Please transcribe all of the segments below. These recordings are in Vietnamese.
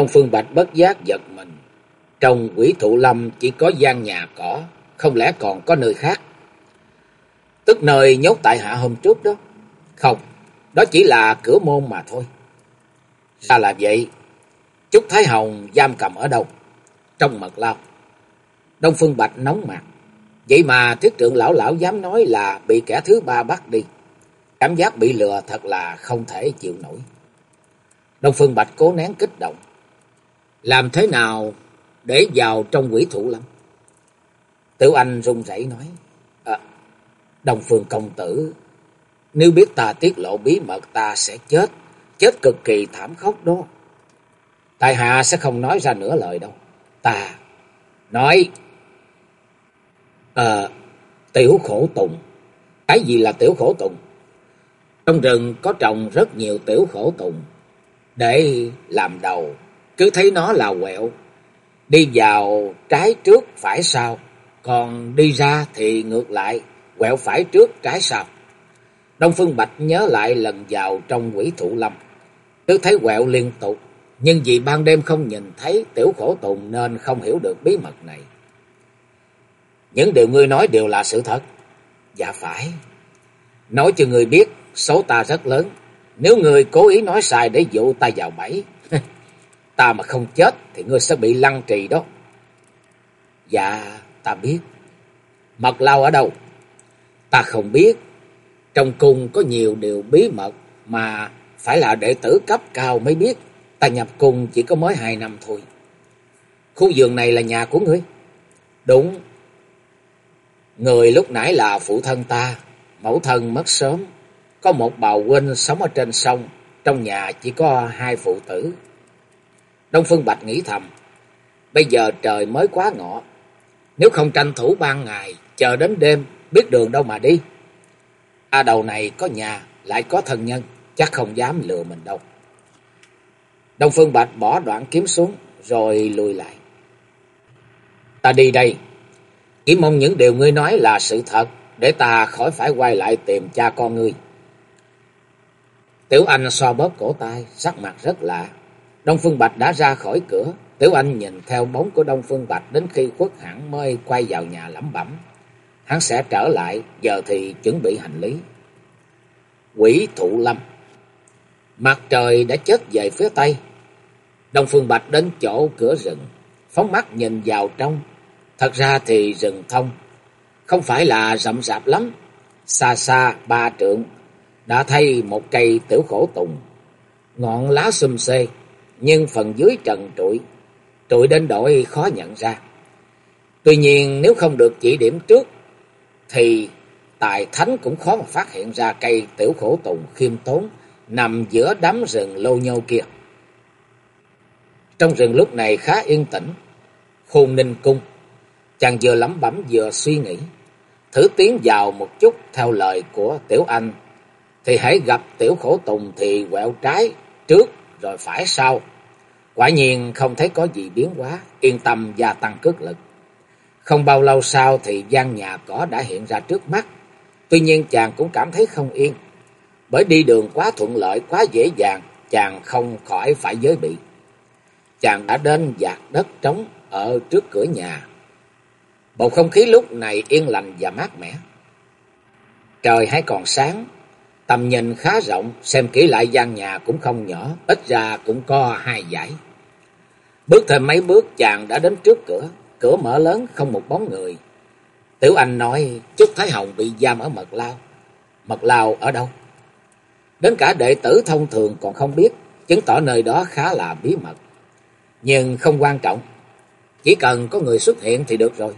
Đông Phương Bạch bất giác giật mình. Trong quỷ thụ lâm chỉ có gian nhà cỏ, không lẽ còn có nơi khác? Tức nơi nhốt tại hạ hôm trước đó. Không, đó chỉ là cửa môn mà thôi. Ra là vậy, Trúc Thái Hồng giam cầm ở đâu? Trong mật lao. Đông Phương Bạch nóng mặt. Vậy mà thiết trưởng lão lão dám nói là bị kẻ thứ ba bắt đi. Cảm giác bị lừa thật là không thể chịu nổi. Đông Phương Bạch cố nén kích động. Làm thế nào để vào trong quỷ thủ lắm? Tiểu Anh run rẩy nói. À, Đồng Phương Công Tử, nếu biết ta tiết lộ bí mật ta sẽ chết. Chết cực kỳ thảm khốc đó. Tài hạ sẽ không nói ra nửa lời đâu. Ta nói. Ờ, tiểu khổ tùng. Cái gì là tiểu khổ tùng? Trong rừng có trồng rất nhiều tiểu khổ tùng. Để làm đầu cứ thấy nó là quẹo. Đi vào trái trước phải sau, còn đi ra thì ngược lại, quẹo phải trước trái sau. Đông Phương Bạch nhớ lại lần vào trong quỷ thụ lâm. Cứ thấy quẹo liên tục, nhưng vì ban đêm không nhìn thấy tiểu khổ tùng nên không hiểu được bí mật này. Những điều ngươi nói đều là sự thật. Dạ phải. Nói cho ngươi biết, số ta rất lớn. Nếu ngươi cố ý nói sai để dụ ta vào bẫy, ta mà không chết thì ngươi sẽ bị lăng trì đó. Dạ, ta biết. Mật lao ở đâu? Ta không biết. Trong cung có nhiều điều bí mật mà phải là đệ tử cấp cao mới biết. Ta nhập cung chỉ có mới hai năm thôi. Khu vườn này là nhà của ngươi? Đúng. Người lúc nãy là phụ thân ta, mẫu thân mất sớm. Có một bà huynh sống ở trên sông, trong nhà chỉ có hai phụ tử. Đông Phương Bạch nghĩ thầm, bây giờ trời mới quá ngọ, nếu không tranh thủ ban ngày, chờ đến đêm, biết đường đâu mà đi. A đầu này có nhà, lại có thân nhân, chắc không dám lừa mình đâu. Đông Phương Bạch bỏ đoạn kiếm xuống, rồi lùi lại. Ta đi đây, chỉ mong những điều ngươi nói là sự thật, để ta khỏi phải quay lại tìm cha con ngươi. Tiểu Anh xoa bóp cổ tay, sắc mặt rất lạ. Đông Phương Bạch đã ra khỏi cửa, Tiểu Anh nhìn theo bóng của Đông Phương Bạch đến khi khuất hẳn mới quay vào nhà lẩm bẩm. Hắn sẽ trở lại, giờ thì chuẩn bị hành lý. Quỷ thụ lâm Mặt trời đã chết về phía tây. Đông Phương Bạch đến chỗ cửa rừng, phóng mắt nhìn vào trong. Thật ra thì rừng thông, không phải là rậm rạp lắm. Xa xa ba trượng, đã thay một cây tiểu khổ tùng. Ngọn lá xum xê, nhưng phần dưới trần trụi, trụi đến đổi khó nhận ra. Tuy nhiên nếu không được chỉ điểm trước, thì tài thánh cũng khó mà phát hiện ra cây tiểu khổ tùng khiêm tốn nằm giữa đám rừng lâu nhau kia. Trong rừng lúc này khá yên tĩnh, khôn ninh cung, chàng vừa lẩm bẩm vừa suy nghĩ, thử tiến vào một chút theo lời của tiểu anh, thì hãy gặp tiểu khổ tùng thì quẹo trái trước rồi phải sao? Quả nhiên không thấy có gì biến hóa, yên tâm gia tăng cước lực. Không bao lâu sau thì gian nhà cỏ đã hiện ra trước mắt. Tuy nhiên chàng cũng cảm thấy không yên. Bởi đi đường quá thuận lợi, quá dễ dàng, chàng không khỏi phải giới bị. Chàng đã đến dạt đất trống ở trước cửa nhà. Bầu không khí lúc này yên lành và mát mẻ. Trời hay còn sáng, tầm nhìn khá rộng, xem kỹ lại gian nhà cũng không nhỏ, ít ra cũng có hai dãy. Bước thêm mấy bước chàng đã đến trước cửa, cửa mở lớn không một bóng người. Tiểu Anh nói Trúc Thái Hồng bị giam ở mật lao. Mật lao ở đâu? Đến cả đệ tử thông thường còn không biết, chứng tỏ nơi đó khá là bí mật. Nhưng không quan trọng, chỉ cần có người xuất hiện thì được rồi.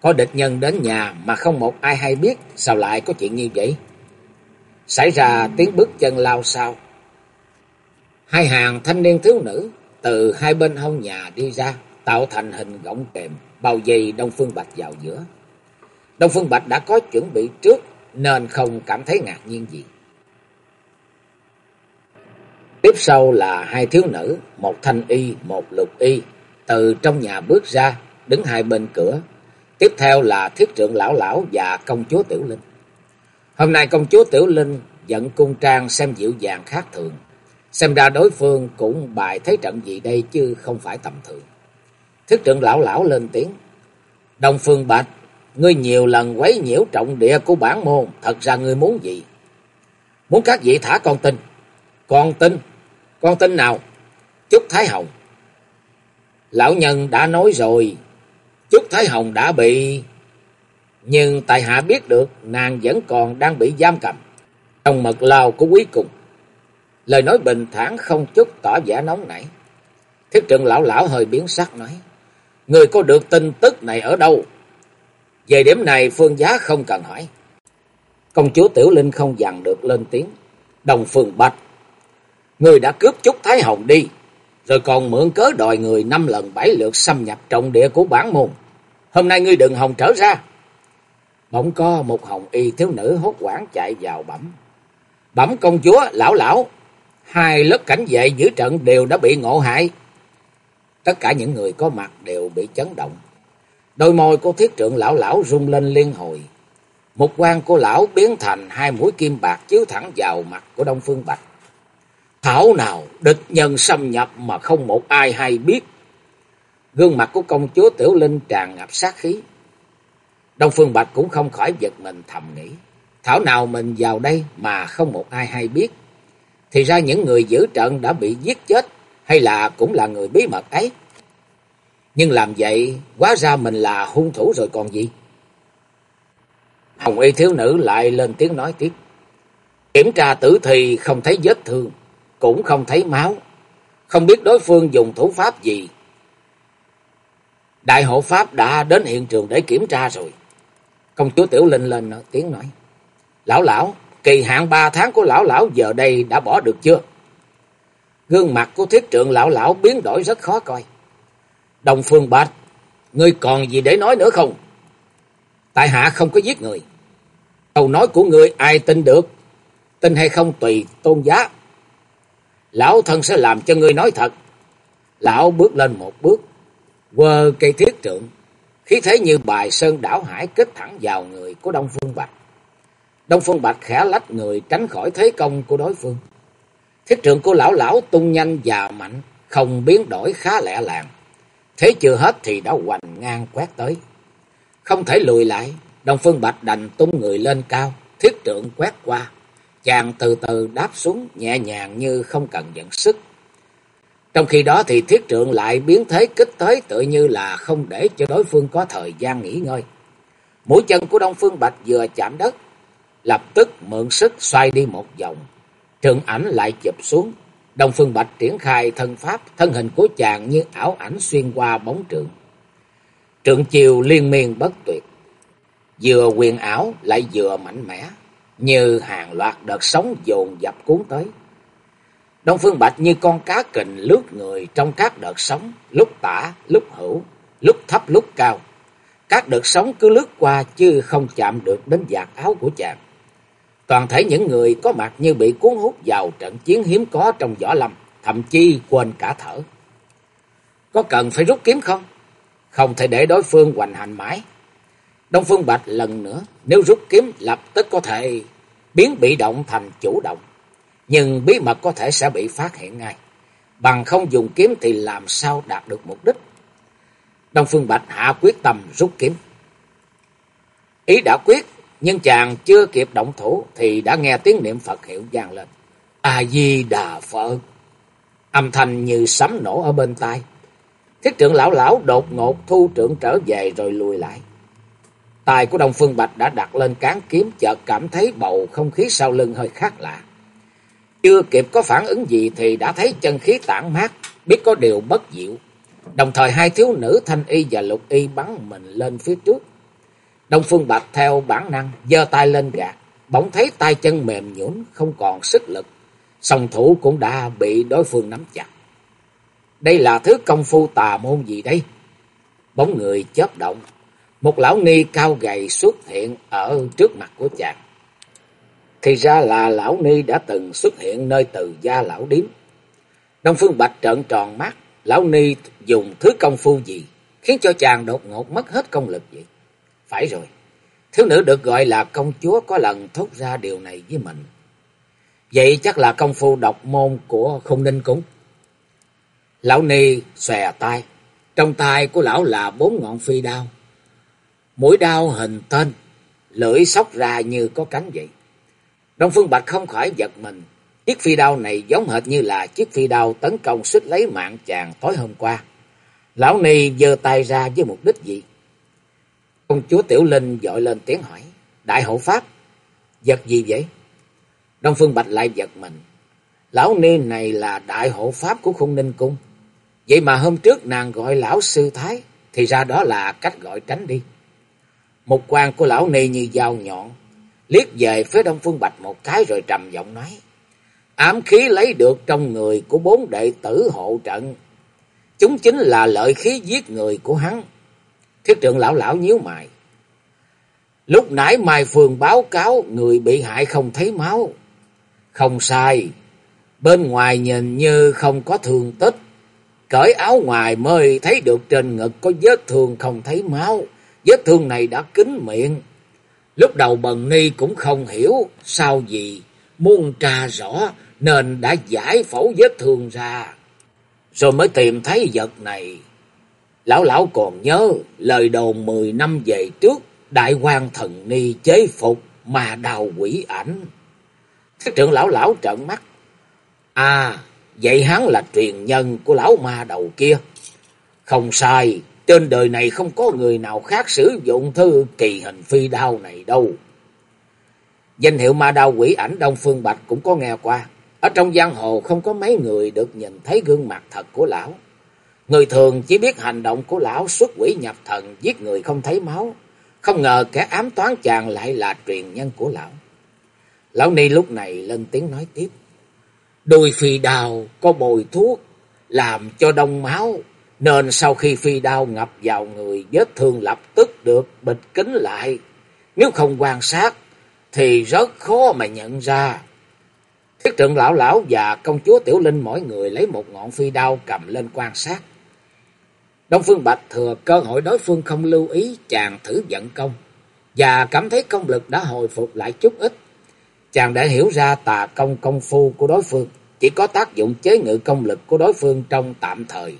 Có địch nhân đến nhà mà không một ai hay biết, sao lại có chuyện như vậy? Xảy ra tiếng bước chân lao sao. Hai hàng thanh niên thiếu nữ từ hai bên hông nhà đi ra, tạo thành hình gọng kềm, bao vây Đông Phương Bạch vào giữa. Đông Phương Bạch đã có chuẩn bị trước nên không cảm thấy ngạc nhiên gì. Tiếp sau là hai thiếu nữ, một thanh y, một lục y, từ trong nhà bước ra, đứng hai bên cửa. Tiếp theo là thiết trượng lão lão và công chúa Tiểu Linh. Hôm nay công chúa Tiểu Linh dẫn cung trang xem dịu dàng khác thường. Xem ra đối phương cũng bài thấy trận gì đây chứ không phải tầm thường. Thiết trưởng lão lão lên tiếng. Đông Phương Bạch, ngươi nhiều lần quấy nhiễu trọng địa của bản môn, thật ra ngươi muốn gì? Muốn các vị thả con tin. Con tin? Con tin nào? Chúc Thái Hồng. Lão nhân đã nói rồi, Chúc Thái Hồng đã bị... Nhưng tại hạ biết được nàng vẫn còn đang bị giam cầm trong mật lao của quý cùng. Lời nói bình thản không chút tỏ vẻ nóng nảy. Thiết trưởng lão lão hơi biến sắc nói. Người có được tin tức này ở đâu? Về điểm này, Phương Giá không cần hỏi. Công chúa Tiểu Linh không dằn được lên tiếng. Đồng Phương Bạch. Người đã cướp chút Thái Hồng đi. Rồi còn mượn cớ đòi người năm lần bảy lượt xâm nhập trọng địa của bản môn. Hôm nay ngươi đừng hồng trở ra. Bỗng có một hồng y thiếu nữ hốt quảng chạy vào bẩm. Bẩm công chúa, lão lão, hai lớp cảnh vệ giữ trận đều đã bị ngộ hại. Tất cả những người có mặt đều bị chấn động. Đôi môi của thiết trượng lão lão rung lên liên hồi. Một quan của lão biến thành hai mũi kim bạc chiếu thẳng vào mặt của Đông Phương Bạch. Thảo nào địch nhân xâm nhập mà không một ai hay biết. Gương mặt của công chúa Tiểu Linh tràn ngập sát khí. Đông Phương Bạch cũng không khỏi giật mình thầm nghĩ. Thảo nào mình vào đây mà không một ai hay biết. Thì ra những người giữ trận đã bị giết chết hay là cũng là người bí mật ấy. Nhưng làm vậy quá ra mình là hung thủ rồi còn gì. Hồng y thiếu nữ lại lên tiếng nói tiếp. Kiểm tra tử thi không thấy vết thương, cũng không thấy máu. Không biết đối phương dùng thủ pháp gì. Đại hộ pháp đã đến hiện trường để kiểm tra rồi. Công chúa Tiểu Linh lên tiếng nói. Lão lão, kỳ hạn ba tháng của lão lão giờ đây đã bỏ được chưa? Gương mặt của thiết trượng lão lão biến đổi rất khó coi. Đồng Phương Bạch, ngươi còn gì để nói nữa không? Tại hạ không có giết người. Câu nói của ngươi ai tin được? Tin hay không tùy tôn giá. Lão thân sẽ làm cho ngươi nói thật. Lão bước lên một bước, quơ cây thiết trượng, khí thế như bài sơn đảo hải kết thẳng vào người của Đông Phương Bạch. Đông Phương Bạch khẽ lách người tránh khỏi thế công của đối phương. Thiết trường của lão lão tung nhanh và mạnh, không biến đổi khá lẹ làng. Thế chưa hết thì đã hoành ngang quét tới. Không thể lùi lại, Đông Phương Bạch đành tung người lên cao, thiết trượng quét qua. Chàng từ từ đáp xuống nhẹ nhàng như không cần dẫn sức. Trong khi đó thì thiết trượng lại biến thế kích tới tự như là không để cho đối phương có thời gian nghỉ ngơi. Mũi chân của Đông Phương Bạch vừa chạm đất, lập tức mượn sức xoay đi một vòng. Trượng ảnh lại chụp xuống. Đông Phương Bạch triển khai thân pháp, thân hình của chàng như ảo ảnh xuyên qua bóng trượng. Trượng chiều liên miên bất tuyệt. Vừa quyền ảo lại vừa mạnh mẽ, như hàng loạt đợt sóng dồn dập cuốn tới. Đông Phương Bạch như con cá kình lướt người trong các đợt sóng, lúc tả, lúc hữu, lúc thấp lúc cao. Các đợt sóng cứ lướt qua chứ không chạm được đến vạt áo của chàng. Toàn thể những người có mặt như bị cuốn hút vào trận chiến hiếm có trong võ lâm, thậm chí quên cả thở. Có cần phải rút kiếm không? Không thể để đối phương hoành hành mãi. Đông Phương Bạch lần nữa, nếu rút kiếm lập tức có thể biến bị động thành chủ động. Nhưng bí mật có thể sẽ bị phát hiện ngay. Bằng không dùng kiếm thì làm sao đạt được mục đích. Đông Phương Bạch hạ quyết tâm rút kiếm. Ý đã quyết, nhưng chàng chưa kịp động thủ thì đã nghe tiếng niệm Phật hiệu vang lên. A-di-đà Phật. Âm thanh như sấm nổ ở bên tai. Thiết trưởng lão lão đột ngột thu trưởng trở về rồi lùi lại. Tài của Đông Phương Bạch đã đặt lên cán kiếm chợt cảm thấy bầu không khí sau lưng hơi khác lạ. Chưa kịp có phản ứng gì thì đã thấy chân khí tản mát, biết có điều bất diệu. Đồng thời hai thiếu nữ thanh y và lục y bắn mình lên phía trước. Đông Phương Bạch theo bản năng giơ tay lên gạt, bỗng thấy tay chân mềm nhũn không còn sức lực, song thủ cũng đã bị đối phương nắm chặt. Đây là thứ công phu tà môn gì đây? Bóng người chớp động. Một lão ni cao gầy xuất hiện ở trước mặt của chàng. Thì ra là lão ni đã từng xuất hiện nơi từ gia lão điếm. Đông Phương Bạch trợn tròn mắt. Lão ni dùng thứ công phu gì khiến cho chàng đột ngột mất hết công lực vậy? Phải rồi. Thiếu nữ được gọi là công chúa có lần thốt ra điều này với mình. Vậy chắc là công phu độc môn của không ninh cúng. Lão Ni xòe tay. Trong tay của lão là bốn ngọn phi đao. Mũi đao hình tên, lưỡi sóc ra như có cánh vậy. Đông Phương Bạch không khỏi giật mình. Chiếc phi đao này giống hệt như là chiếc phi đao tấn công xích lấy mạng chàng tối hôm qua. Lão Ni giơ tay ra với mục đích gì? Công chúa Tiểu Linh dội lên tiếng hỏi. Đại hộ Pháp, giật gì vậy? Đông Phương Bạch lại giật mình. Lão Ni này là đại hộ Pháp của khung ninh cung. Vậy mà hôm trước nàng gọi lão sư thái, thì ra đó là cách gọi tránh đi. Một quan của lão Ni như dao nhọn, liếc về phía Đông Phương Bạch một cái rồi trầm giọng nói. Ám khí lấy được trong người của bốn đệ tử hộ trận. Chúng chính là lợi khí giết người của hắn. Thiết trưởng lão lão nhíu mày. Lúc nãy Mai Phương báo cáo người bị hại không thấy máu. Không sai. Bên ngoài nhìn như không có thương tích. Cởi áo ngoài mới thấy được trên ngực có vết thương không thấy máu. Vết thương này đã kín miệng. Lúc đầu Bần Ni cũng không hiểu sao gì. Muốn tra rõ nên đã giải phẫu vết thương ra. Rồi mới tìm thấy vật này. Lão lão còn nhớ lời đồn mười năm về trước. Đại quan thần ni chế phục mà đào quỷ ảnh. các trưởng lão lão trợn mắt. À, vậy hắn là truyền nhân của lão ma đầu kia. Không sai, trên đời này không có người nào khác sử dụng thư kỳ hình phi đao này đâu. Danh hiệu ma đao quỷ ảnh Đông Phương Bạch cũng có nghe qua. Ở trong giang hồ không có mấy người được nhìn thấy gương mặt thật của lão. Người thường chỉ biết hành động của lão xuất quỷ nhập thần, giết người không thấy máu. Không ngờ kẻ ám toán chàng lại là truyền nhân của lão. Lão Ni lúc này lên tiếng nói tiếp. Đôi phi đào có bồi thuốc làm cho đông máu. Nên sau khi phi đao ngập vào người vết thương lập tức được bịt kín lại. Nếu không quan sát thì rất khó mà nhận ra. Thiết trượng lão lão và công chúa Tiểu Linh mỗi người lấy một ngọn phi đao cầm lên quan sát. Đông Phương Bạch thừa cơ hội đối phương không lưu ý chàng thử vận công và cảm thấy công lực đã hồi phục lại chút ít. Chàng đã hiểu ra tà công công phu của đối phương chỉ có tác dụng chế ngự công lực của đối phương trong tạm thời,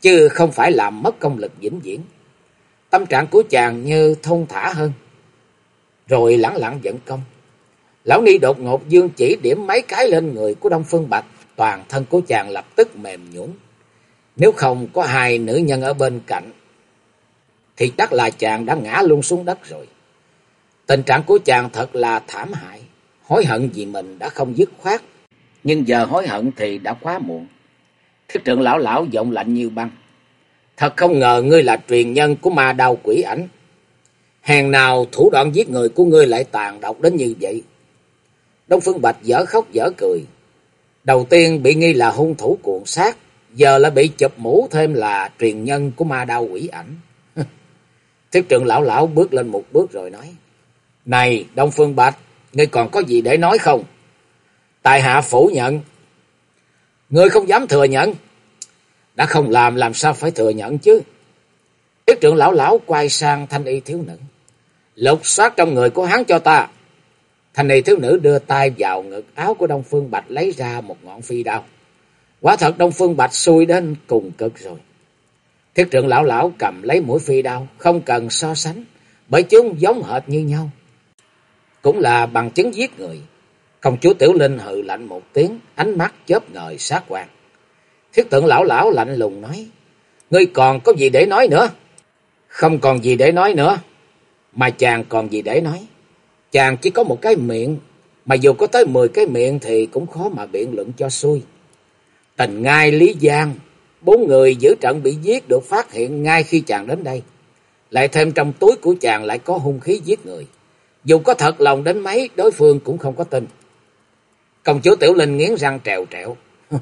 chứ không phải làm mất công lực vĩnh viễn. Tâm trạng của chàng như thông thả hơn, rồi lẳng lặng vận công. Lão Ni đột ngột dương chỉ điểm mấy cái lên người của Đông Phương Bạch, toàn thân của chàng lập tức mềm nhũn. Nếu không có hai nữ nhân ở bên cạnh, thì chắc là chàng đã ngã luôn xuống đất rồi. Tình trạng của chàng thật là thảm hại, hối hận vì mình đã không dứt khoát. Nhưng giờ hối hận thì đã quá muộn. Thiết trưởng lão lão giọng lạnh như băng. Thật không ngờ ngươi là truyền nhân của ma đau quỷ ảnh. hàng nào thủ đoạn giết người của ngươi lại tàn độc đến như vậy. Đông Phương Bạch dở khóc dở cười. Đầu tiên bị nghi là hung thủ cuộn sát, giờ lại bị chụp mũ thêm là truyền nhân của ma đau quỷ ảnh. Thiết trưởng lão lão bước lên một bước rồi nói. Này Đông Phương Bạch, ngươi còn có gì để nói không? Tại hạ phủ nhận. Ngươi không dám thừa nhận. Đã không làm làm sao phải thừa nhận chứ. Thiết trưởng lão lão quay sang thanh y thiếu nữ. Lục soát trong người của hắn cho ta. Thanh y thiếu nữ đưa tay vào ngực áo của Đông Phương Bạch lấy ra một ngọn phi đao. Quả thật Đông Phương Bạch xui đến cùng cực rồi. Thiết trưởng lão lão cầm lấy mũi phi đao, không cần so sánh, bởi chúng giống hệt như nhau. Cũng là bằng chứng giết người. Công chúa Tiểu Linh hừ lạnh một tiếng, ánh mắt chớp ngời sát quan. Thiết tượng lão lão lạnh lùng nói, Ngươi còn có gì để nói nữa? Không còn gì để nói nữa. Mà chàng còn gì để nói? Chàng chỉ có một cái miệng, mà dù có tới mười cái miệng thì cũng khó mà biện luận cho xuôi. Tình ngai Lý Giang, bốn người giữ trận bị giết được phát hiện ngay khi chàng đến đây. Lại thêm trong túi của chàng lại có hung khí giết người. Dù có thật lòng đến mấy, đối phương cũng không có tin. Công chúa Tiểu Linh nghiến răng trèo trẹo.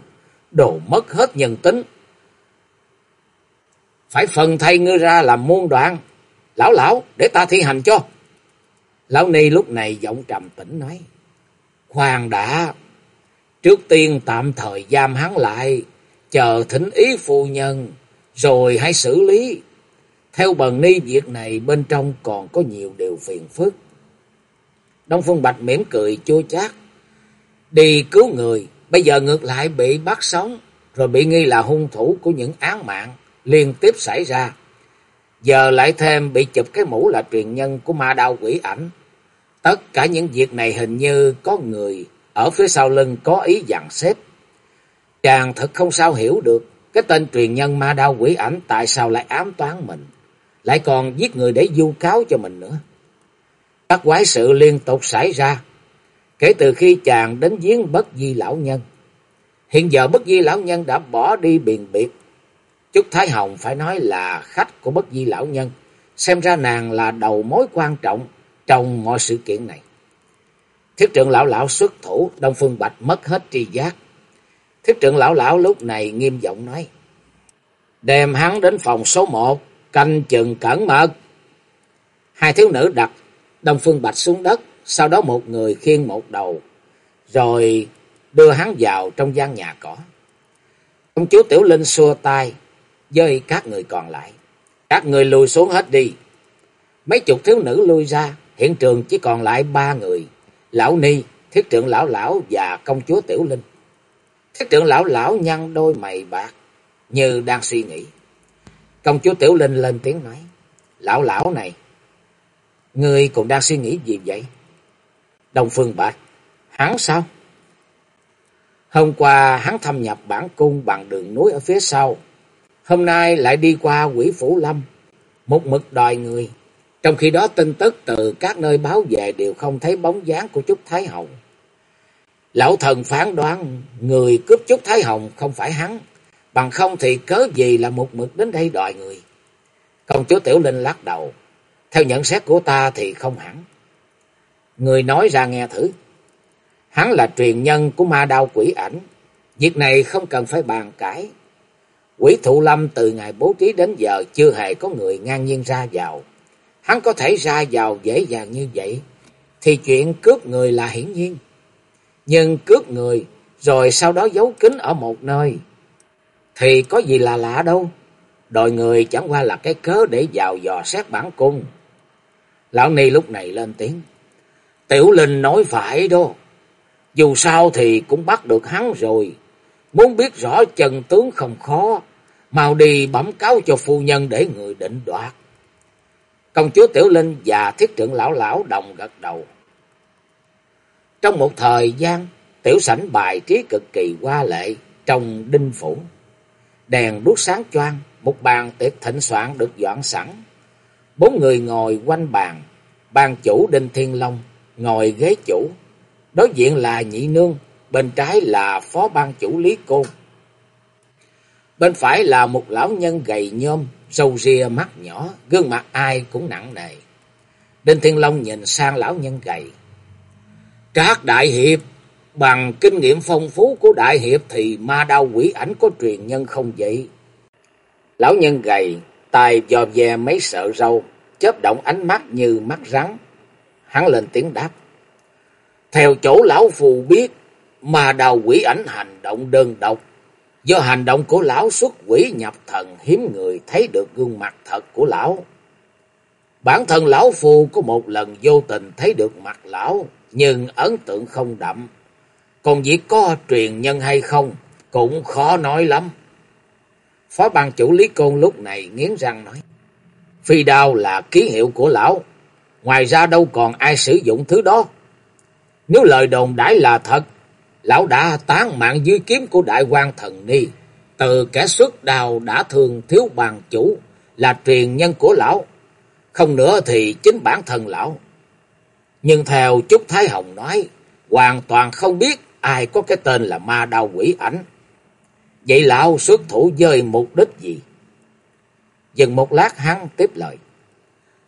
Đồ mất hết nhân tính. Phải phần thay ngươi ra làm muôn đoạn. Lão lão, để ta thi hành cho. Lão Ni lúc này giọng trầm tĩnh nói. Khoan đã, trước tiên tạm thời giam hắn lại, chờ thỉnh ý phu nhân, rồi hãy xử lý. Theo bần ni việc này bên trong còn có nhiều điều phiền phức. Đông Phương Bạch mỉm cười chua chát. Đi cứu người, bây giờ ngược lại bị bắt sống, rồi bị nghi là hung thủ của những án mạng liên tiếp xảy ra. Giờ lại thêm bị chụp cái mũ là truyền nhân của ma đao quỷ ảnh. Tất cả những việc này hình như có người ở phía sau lưng có ý dặn xếp. Chàng thật không sao hiểu được cái tên truyền nhân ma đao quỷ ảnh tại sao lại ám toán mình, lại còn giết người để du cáo cho mình nữa. Các quái sự liên tục xảy ra, kể từ khi chàng đến giếng bất di lão nhân. Hiện giờ bất di lão nhân đã bỏ đi biền biệt. trúc Thái Hồng phải nói là khách của bất di lão nhân, xem ra nàng là đầu mối quan trọng trong mọi sự kiện này. Thiết trưởng lão lão xuất thủ, Đông Phương Bạch mất hết tri giác. Thiết trưởng lão lão lúc này nghiêm giọng nói. Đem hắn đến phòng số một, canh chừng cẩn mật. Hai thiếu nữ đặt Đông Phương Bạch xuống đất, sau đó một người khiêng một đầu, rồi đưa hắn vào trong gian nhà cỏ. Công chúa Tiểu Linh xua tay với các người còn lại. Các người lùi xuống hết đi. Mấy chục thiếu nữ lui ra, hiện trường chỉ còn lại ba người. Lão Ni, thiết trưởng lão lão và công chúa Tiểu Linh. Thiết trưởng lão lão nhăn đôi mày bạc, như đang suy nghĩ. Công chúa Tiểu Linh lên tiếng nói, lão lão này, người cũng đang suy nghĩ gì vậy? Đông Phương Bạch, hắn sao? Hôm qua hắn thâm nhập bản cung bằng đường núi ở phía sau. Hôm nay lại đi qua quỷ phủ lâm, một mực đòi người. Trong khi đó tin tức từ các nơi báo về đều không thấy bóng dáng của Trúc Thái Hồng. Lão thần phán đoán người cướp Trúc Thái Hồng không phải hắn, bằng không thì cớ gì là một mực đến đây đòi người. Công chúa Tiểu Linh lắc đầu, theo nhận xét của ta thì không hẳn. Người nói ra nghe thử. Hắn là truyền nhân của ma đao quỷ ảnh, việc này không cần phải bàn cãi. Quỷ thụ lâm từ ngày bố trí đến giờ chưa hề có người ngang nhiên ra vào. Hắn có thể ra vào dễ dàng như vậy, thì chuyện cướp người là hiển nhiên. Nhưng cướp người, rồi sau đó giấu kín ở một nơi, thì có gì là lạ đâu. Đòi người chẳng qua là cái cớ để vào dò xét bản cung. Lão Ni lúc này lên tiếng. Tiểu Linh nói phải đó. Dù sao thì cũng bắt được hắn rồi. Muốn biết rõ chân tướng không khó. Mau đi bẩm cáo cho phu nhân để người định đoạt. Công chúa Tiểu Linh và thiết trưởng lão lão đồng gật đầu. Trong một thời gian, tiểu sảnh bài trí cực kỳ hoa lệ trong đinh phủ. Đèn đuốc sáng choang, một bàn tiệc thịnh soạn được dọn sẵn. Bốn người ngồi quanh bàn, bàn chủ Đinh Thiên Long ngồi ghế chủ. Đối diện là Nhị Nương, bên trái là phó ban chủ Lý Côn. Bên phải là một lão nhân gầy nhôm, râu ria mắt nhỏ, gương mặt ai cũng nặng nề. Đinh Thiên Long nhìn sang lão nhân gầy. Các đại hiệp, bằng kinh nghiệm phong phú của đại hiệp thì ma đao quỷ ảnh có truyền nhân không vậy? Lão nhân gầy, tài dò dè mấy sợ râu, chớp động ánh mắt như mắt rắn. Hắn lên tiếng đáp. Theo chỗ lão phù biết, mà đào quỷ ảnh hành động đơn độc, Do hành động của lão xuất quỷ nhập thần hiếm người thấy được gương mặt thật của lão. Bản thân lão phù có một lần vô tình thấy được mặt lão, nhưng ấn tượng không đậm. Còn việc có truyền nhân hay không, cũng khó nói lắm. Phó ban chủ Lý Côn lúc này nghiến răng nói. Phi đao là ký hiệu của lão, ngoài ra đâu còn ai sử dụng thứ đó. Nếu lời đồn đãi là thật, lão đã tán mạng dưới kiếm của đại quan thần ni. Từ kẻ xuất đào đã thường thiếu bàn chủ là truyền nhân của lão. Không nữa thì chính bản thân lão. Nhưng theo Trúc Thái Hồng nói, hoàn toàn không biết ai có cái tên là ma đao quỷ ảnh. Vậy lão xuất thủ dơi mục đích gì? Dừng một lát hắn tiếp lời.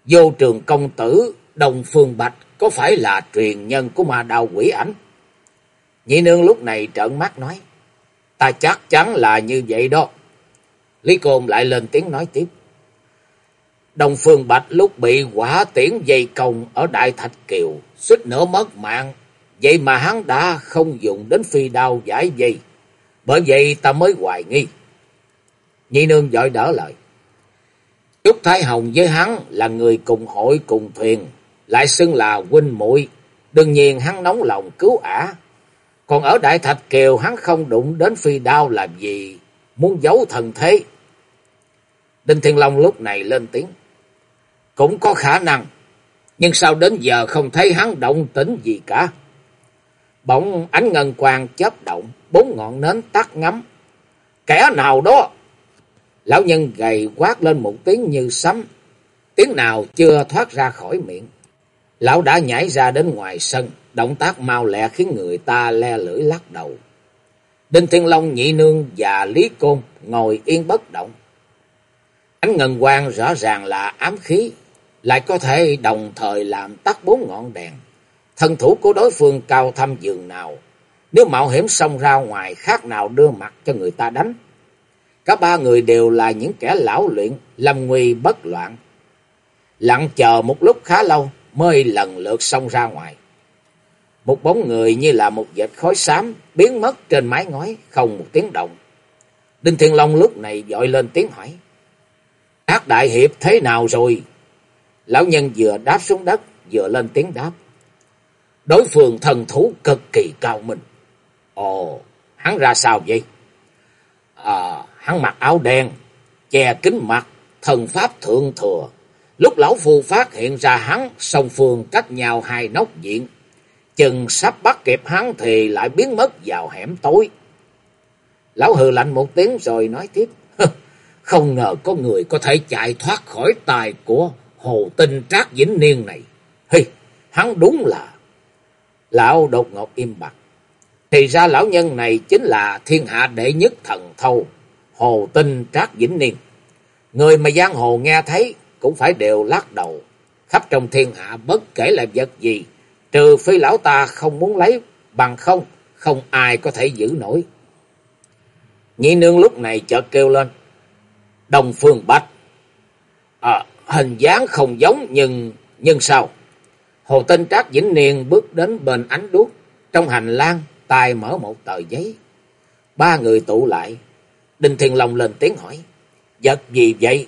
Vô trường công tử Đồng Phương Bạch có phải là truyền nhân của ma đao quỷ ảnh? Nhị nương lúc này trợn mắt nói. Ta chắc chắn là như vậy đó. Lý Côn lại lên tiếng nói tiếp. Đồng Phương Bạch lúc bị quả tiễn dây công ở Đại Thạch Kiều, suýt nữa mất mạng. Vậy mà hắn đã không dùng đến phi đao giải dây. Bởi vậy ta mới hoài nghi. nhị nương dội đỡ lời. Trúc Thái Hồng với hắn là người cùng hội cùng thuyền, lại xưng là huynh muội Đương nhiên hắn nóng lòng cứu ả. Còn ở Đại Thạch Kiều hắn không đụng đến phi đao làm gì, muốn giấu thần thế. Đinh Thiên Long lúc này lên tiếng. Cũng có khả năng, nhưng sao đến giờ không thấy hắn động tĩnh gì cả. Bỗng ánh ngân quang chớp động, bốn ngọn nến tắt ngắm. Kẻ nào đó? Lão nhân gầy quát lên một tiếng như sấm. Tiếng nào chưa thoát ra khỏi miệng. Lão đã nhảy ra đến ngoài sân, động tác mau lẹ khiến người ta le lưỡi lắc đầu. Đinh Thiên Long nhị nương và Lý Côn ngồi yên bất động. Ánh ngân quang rõ ràng là ám khí, lại có thể đồng thời làm tắt bốn ngọn đèn. Thân thủ của đối phương cao thâm dường nào, nếu mạo hiểm xông ra ngoài khác nào đưa mặt cho người ta đánh. Cả ba người đều là những kẻ lão luyện, lâm nguy bất loạn. Lặng chờ một lúc khá lâu mới lần lượt xông ra ngoài. Một bóng người như là một vệt khói xám biến mất trên mái ngói, không một tiếng động. Đinh Thiên Long lúc này dội lên tiếng hỏi. Ác đại hiệp thế nào rồi? Lão nhân vừa đáp xuống đất, vừa lên tiếng đáp. Đối phương thần thú cực kỳ cao minh. Ồ, hắn ra sao vậy? À, hắn mặc áo đen, che kính mặt, thần pháp thượng thừa. Lúc lão phu phát hiện ra hắn, song phương cách nhau hai nóc diện. Chừng sắp bắt kịp hắn thì lại biến mất vào hẻm tối. Lão hừ lạnh một tiếng rồi nói tiếp. Không ngờ có người có thể chạy thoát khỏi tài của hồ tinh trác vĩnh niên này. Hi, hắn đúng là... Lão đột ngột im bặt. Thì ra lão nhân này chính là thiên hạ đệ nhất thần thâu, hồ tinh trác vĩnh niên. Người mà giang hồ nghe thấy cũng phải đều lắc đầu. Khắp trong thiên hạ bất kể là vật gì, trừ phi lão ta không muốn lấy bằng không, không ai có thể giữ nổi. Nhị nương lúc này chợt kêu lên. Đồng Phương Bạch. À, hình dáng không giống nhưng... Nhưng sao? Hồ Tinh Trác Vĩnh Niên bước đến bên ánh đuốc. Trong hành lang, tay mở một tờ giấy. Ba người tụ lại. Đinh Thiên Long lên tiếng hỏi. Vật gì vậy?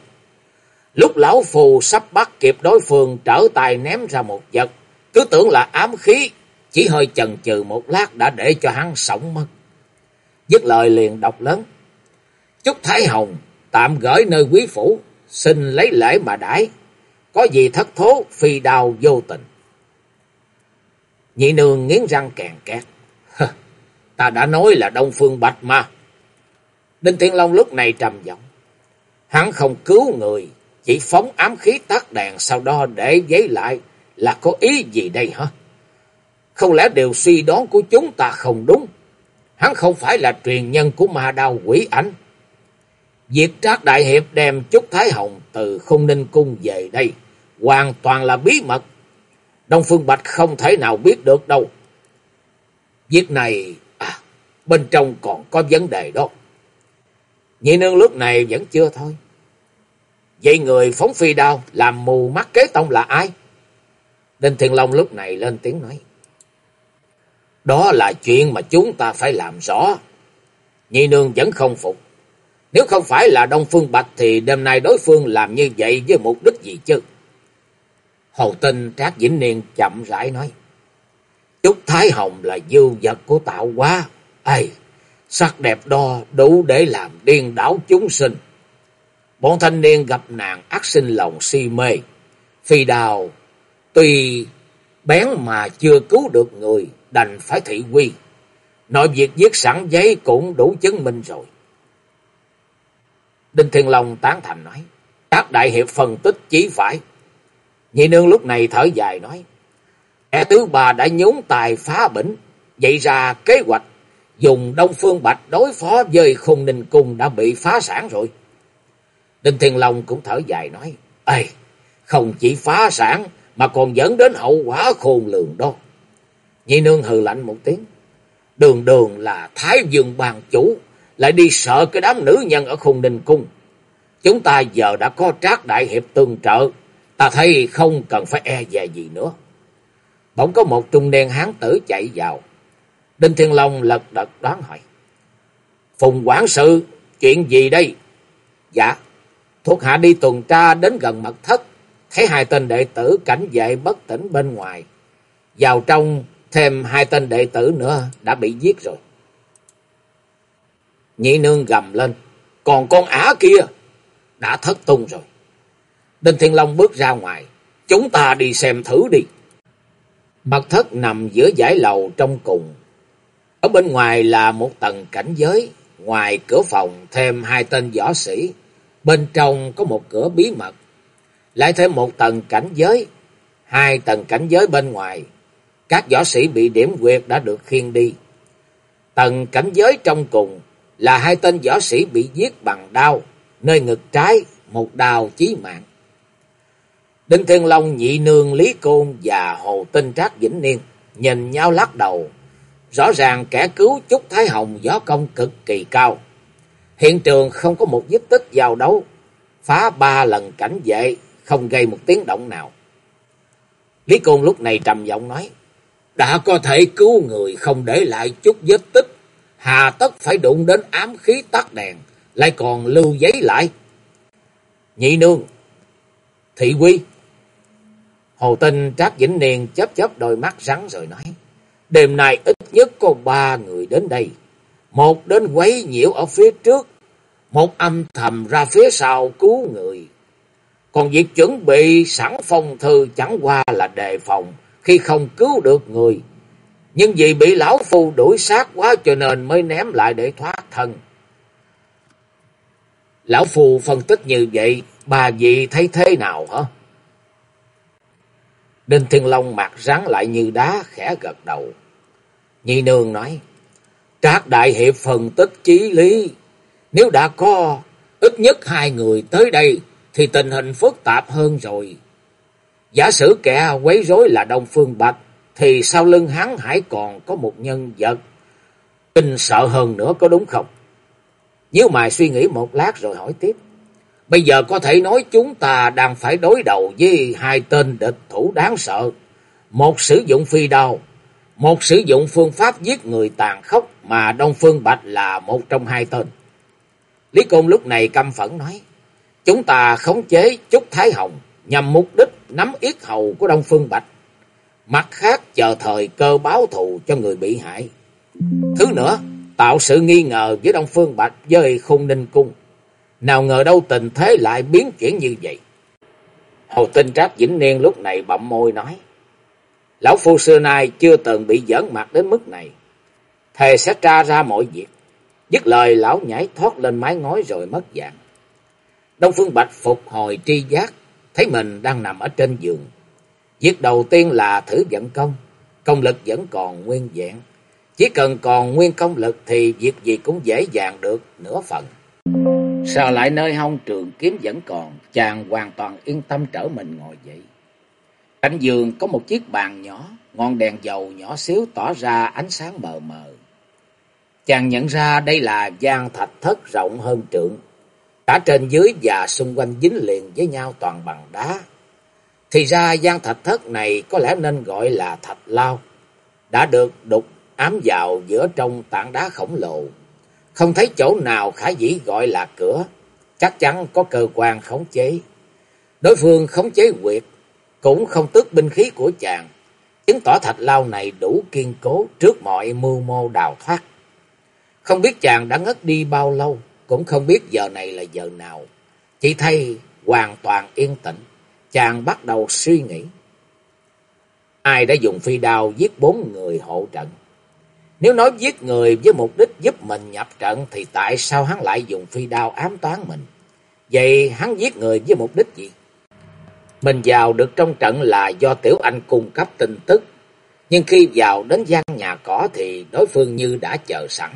Lúc lão phù sắp bắt kịp đối phương trở tay ném ra một vật. Cứ tưởng là ám khí. Chỉ hơi chần chừ một lát đã để cho hắn sống mất. Dứt lời liền đọc lớn. Chúc Thái Hồng tạm gửi nơi quý phủ, xin lấy lễ mà đãi. Có gì thất thố, phi đào vô tình. Nhị nương nghiến răng kèn két. Ta đã nói là Đông Phương Bạch mà. Đinh Thiên Long lúc này trầm giọng. Hắn không cứu người, chỉ phóng ám khí tắt đèn sau đó để giấy lại là có ý gì đây hả? Không lẽ đều suy đoán của chúng ta không đúng? Hắn không phải là truyền nhân của ma đao quỷ ảnh. Việc Trác Đại Hiệp đem Trúc Thái Hồng từ không ninh cung về đây hoàn toàn là bí mật. Đông Phương Bạch không thể nào biết được đâu. Việc này, à, bên trong còn có vấn đề đó. Nhị nương lúc này vẫn chưa thôi. Vậy người phóng phi đao làm mù mắt kế tông là ai? Đinh Thiên Long lúc này lên tiếng nói. Đó là chuyện mà chúng ta phải làm rõ. Nhị nương vẫn không phục. Nếu không phải là Đông Phương Bạch thì đêm nay đối phương làm như vậy với mục đích gì chứ? Hồ Tinh Trác Vĩnh Niên chậm rãi nói. Trúc Thái Hồng là dư vật của tạo hóa. Ây, sắc đẹp đo đủ để làm điên đảo chúng sinh. Bọn thanh niên gặp nạn ác sinh lòng si mê. Phi đào, tuy bén mà chưa cứu được người, đành phải thị quy. Nội việc viết sẵn giấy cũng đủ chứng minh rồi. Đinh Thiên Long tán thành nói. Các đại hiệp phân tích chí phải. Nhị nương lúc này thở dài nói. E tứ bà đã nhúng tài phá bỉnh. Vậy ra kế hoạch dùng Đông Phương Bạch đối phó với khung ninh cung đã bị phá sản rồi. Đinh Thiên Long cũng thở dài nói. Ê, không chỉ phá sản mà còn dẫn đến hậu quả khôn lường đó. Nhị nương hừ lạnh một tiếng. Đường đường là Thái Dương bàn chủ, lại đi sợ cái đám nữ nhân ở khung đình cung. Chúng ta giờ đã có trác đại hiệp tương trợ. Ta thấy không cần phải e về gì nữa. Bỗng có một trung niên hán tử chạy vào. Đinh Thiên Long lật đật đoán hỏi. Phùng quản sự, chuyện gì đây? Dạ, thuộc hạ đi tuần tra đến gần mật thất. Thấy hai tên đệ tử cảnh vệ bất tỉnh bên ngoài. Vào trong thêm hai tên đệ tử nữa đã bị giết rồi. Nhị nương gầm lên. Còn con ả kia đã thất tung rồi. Đinh Thiên Long bước ra ngoài. Chúng ta đi xem thử đi. Mật thất nằm giữa dãy lầu trong cùng. Ở bên ngoài là một tầng cảnh giới. Ngoài cửa phòng thêm hai tên võ sĩ. Bên trong có một cửa bí mật. Lại thêm một tầng cảnh giới. Hai tầng cảnh giới bên ngoài. Các võ sĩ bị điểm quyệt đã được khiêng đi. Tầng cảnh giới trong cùng là hai tên võ sĩ bị giết bằng đao, nơi ngực trái một đao chí mạng. Đinh Thiên Long, Nhị Nương, Lý Côn và Hồ Tinh Trác Vĩnh Niên nhìn nhau lắc đầu. Rõ ràng kẻ cứu Trúc Thái Hồng gió công cực kỳ cao. Hiện trường không có một vết tích giao đấu, phá ba lần cảnh vệ, không gây một tiếng động nào. Lý Côn lúc này trầm giọng nói, đã có thể cứu người không để lại chút vết tích, hà tất phải đụng đến ám khí tắt đèn, lại còn lưu giấy lại. Nhị nương, thị quy. Hồ Tinh Trác Vĩnh Niên chớp chớp đôi mắt rắn rồi nói, đêm nay ít nhất có ba người đến đây. Một đến quấy nhiễu ở phía trước, một âm thầm ra phía sau cứu người. Còn việc chuẩn bị sẵn phong thư chẳng qua là đề phòng khi không cứu được người. Nhưng vì bị lão phu đuổi sát quá cho nên mới ném lại để thoát thân. Lão phu phân tích như vậy, bà vị thấy thế nào hả? Đinh Thiên Long mặt rắn lại như đá khẽ gật đầu. Nhị nương nói, Trác Đại Hiệp phân tích chí lý, nếu đã có ít nhất hai người tới đây thì tình hình phức tạp hơn rồi. Giả sử kẻ quấy rối là Đông Phương Bạch, thì sau lưng hắn hãy còn có một nhân vật kinh sợ hơn nữa có đúng không? Nhíu mày suy nghĩ một lát rồi hỏi tiếp. Bây giờ có thể nói chúng ta đang phải đối đầu với hai tên địch thủ đáng sợ. Một sử dụng phi đao, một sử dụng phương pháp giết người tàn khốc mà Đông Phương Bạch là một trong hai tên. Lý Côn lúc này căm phẫn nói, chúng ta khống chế Trúc Thái Hồng nhằm mục đích nắm yết hầu của Đông Phương Bạch. Mặt khác chờ thời cơ báo thù cho người bị hại. Thứ nữa, tạo sự nghi ngờ với Đông Phương Bạch với khung ninh cung. Nào ngờ đâu tình thế lại biến chuyển như vậy. Hồ Tinh Trác Vĩnh Niên lúc này bậm môi nói. Lão Phu xưa nay chưa từng bị giỡn mặt đến mức này. Thề sẽ tra ra mọi việc. Dứt lời lão nhảy thoát lên mái ngói rồi mất dạng. Đông Phương Bạch phục hồi tri giác, thấy mình đang nằm ở trên giường. Việc đầu tiên là thử vận công, công lực vẫn còn nguyên vẹn. Chỉ cần còn nguyên công lực thì việc gì cũng dễ dàng được nửa phần. Sao lại nơi hông trường kiếm vẫn còn, chàng hoàn toàn yên tâm trở mình ngồi dậy. Cạnh giường có một chiếc bàn nhỏ, ngọn đèn dầu nhỏ xíu tỏ ra ánh sáng mờ mờ. Chàng nhận ra đây là gian thạch thất rộng hơn trượng. Cả trên dưới và xung quanh dính liền với nhau toàn bằng đá. Thì ra gian thạch thất này có lẽ nên gọi là thạch lao. Đã được đục ám vào giữa trong tảng đá khổng lồ. Không thấy chỗ nào khả dĩ gọi là cửa. Chắc chắn có cơ quan khống chế. Đối phương khống chế quyệt. Cũng không tức binh khí của chàng. Chứng tỏ thạch lao này đủ kiên cố trước mọi mưu mô đào thoát. Không biết chàng đã ngất đi bao lâu. Cũng không biết giờ này là giờ nào. Chỉ thay hoàn toàn yên tĩnh. Chàng bắt đầu suy nghĩ. Ai đã dùng phi đao giết bốn người hộ trận? Nếu nói giết người với mục đích giúp mình nhập trận thì tại sao hắn lại dùng phi đao ám toán mình? Vậy hắn giết người với mục đích gì? Mình vào được trong trận là do Tiểu Anh cung cấp tin tức. Nhưng khi vào đến gian nhà cỏ thì đối phương như đã chờ sẵn.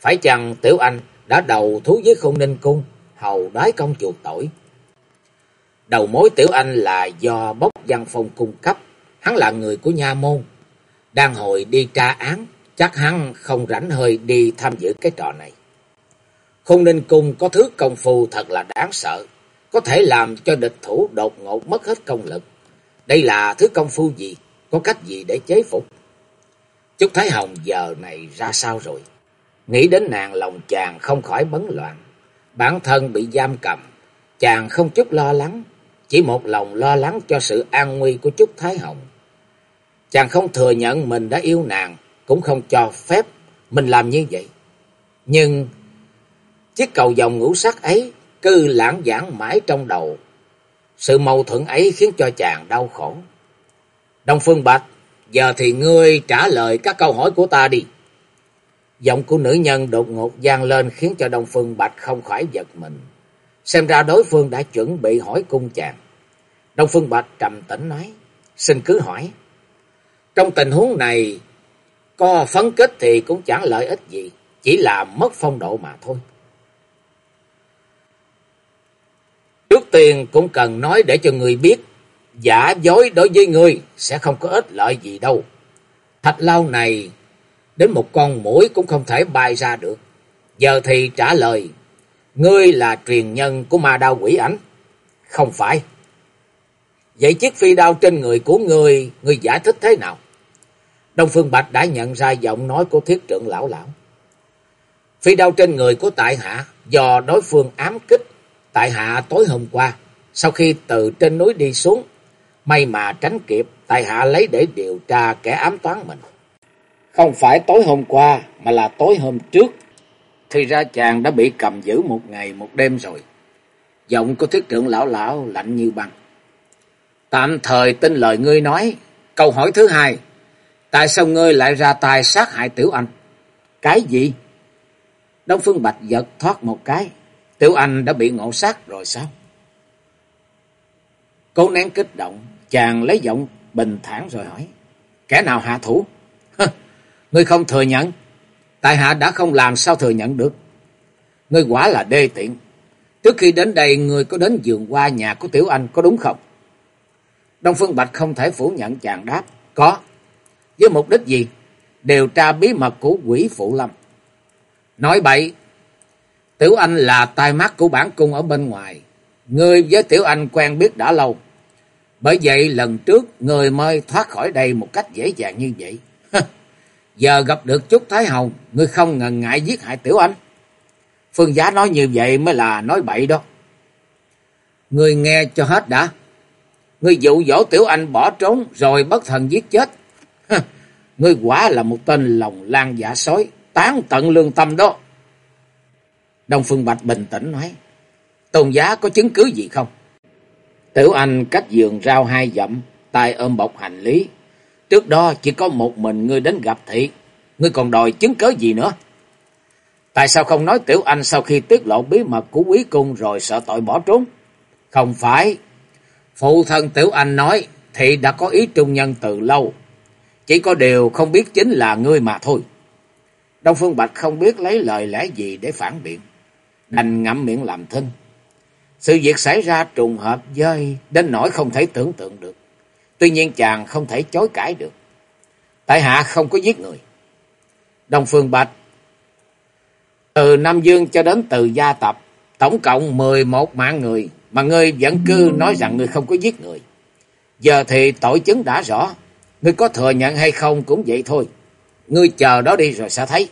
Phải chăng Tiểu Anh đã đầu thú với không ninh cung, hầu đái công chuột tội? Đầu mối Tiểu Anh là do bốc văn phong cung cấp. Hắn là người của nha môn. Đang hồi đi tra án Chắc hắn không rảnh hơi đi tham dự cái trò này. khung ninh cung có thứ công phu thật là đáng sợ, có thể làm cho địch thủ đột ngột mất hết công lực. Đây là thứ công phu gì? Có cách gì để chế phục? Chúc Thái Hồng giờ này ra sao rồi? Nghĩ đến nàng lòng chàng không khỏi bấn loạn. Bản thân bị giam cầm, chàng không chút lo lắng, chỉ một lòng lo lắng cho sự an nguy của Trúc Thái Hồng. Chàng không thừa nhận mình đã yêu nàng, cũng không cho phép mình làm như vậy. Nhưng chiếc cầu vòng ngũ sắc ấy cứ lãng giảng mãi trong đầu. Sự mâu thuẫn ấy khiến cho chàng đau khổ. Đông Phương Bạch, giờ thì ngươi trả lời các câu hỏi của ta đi. Giọng của nữ nhân đột ngột gian lên khiến cho Đông Phương Bạch không khỏi giật mình. Xem ra đối phương đã chuẩn bị hỏi cung chàng. Đông Phương Bạch trầm tĩnh nói, xin cứ hỏi. Trong tình huống này, có phấn kích thì cũng chẳng lợi ích gì, chỉ là mất phong độ mà thôi. Trước tiên cũng cần nói để cho người biết, giả dối đối với người sẽ không có ích lợi gì đâu. Thạch lao này, đến một con mũi cũng không thể bay ra được. Giờ thì trả lời, ngươi là truyền nhân của ma đao quỷ ảnh. Không phải. Vậy chiếc phi đao trên người của ngươi, ngươi giải thích thế nào? Đông Phương Bạch đã nhận ra giọng nói của thiết trưởng lão lão. Phi đao trên người của tại hạ do đối phương ám kích tại hạ tối hôm qua, sau khi từ trên núi đi xuống, may mà tránh kịp, tại hạ lấy để điều tra kẻ ám toán mình. Không phải tối hôm qua, mà là tối hôm trước. Thì ra chàng đã bị cầm giữ một ngày một đêm rồi. Giọng của thiết trưởng lão lão lạnh như băng. Tạm thời tin lời ngươi nói. Câu hỏi thứ hai. Tại sao ngươi lại ra tay sát hại tiểu anh? Cái gì? Đông Phương Bạch giật thoát một cái. Tiểu Anh đã bị ngộ sát rồi sao? Cố nén kích động, chàng lấy giọng bình thản rồi hỏi. Kẻ nào hạ thủ? Ngươi không thừa nhận. Tại hạ đã không làm sao thừa nhận được. Ngươi quả là đê tiện. Trước khi đến đây ngươi có đến giường qua nhà của Tiểu Anh có đúng không? Đông Phương Bạch không thể phủ nhận chàng đáp. Có. Với mục đích gì? Điều tra bí mật của quỷ Phụ Lâm. Nói bậy, Tiểu Anh là tai mắt của bản cung ở bên ngoài. Ngươi với Tiểu Anh quen biết đã lâu. Bởi vậy lần trước người mới thoát khỏi đây một cách dễ dàng như vậy. Giờ gặp được chút Thái Hồng, ngươi không ngần ngại giết hại Tiểu Anh. Phương giá nói như vậy mới là nói bậy đó. Ngươi nghe cho hết đã. Ngươi dụ dỗ Tiểu Anh bỏ trốn rồi bất thần giết chết. Ngươi quả là một tên lòng lan giả dạ sói, tán tận lương tâm đó. Đông Phương Bạch bình tĩnh nói. Tôn giá có chứng cứ gì không? Tiểu Anh cách giường rau hai dặm, tay ôm bọc hành lý. Trước đó chỉ có một mình ngươi đến gặp thị. Ngươi còn đòi chứng cớ gì nữa? Tại sao không nói Tiểu Anh sau khi tiết lộ bí mật của quý cung rồi sợ tội bỏ trốn? Không phải. Phụ thân Tiểu Anh nói thị đã có ý trung nhân từ lâu. Chỉ có điều không biết chính là ngươi mà thôi. Đông Phương Bạch không biết lấy lời lẽ gì để phản biện Ừ. đành ngậm miệng làm thinh. Sự việc xảy ra trùng hợp với đến nỗi không thể tưởng tượng được. Tuy nhiên chàng không thể chối cãi được. Tại hạ không có giết người. Đông Phương Bạch, Từ Nam Dương cho đến từ gia tập, Tổng cộng 11 mạng người Mà ngươi vẫn cứ nói rằng ngươi không có giết người Giờ thì tội chứng đã rõ Ngươi có thừa nhận hay không cũng vậy thôi Ngươi chờ đó đi rồi sẽ thấy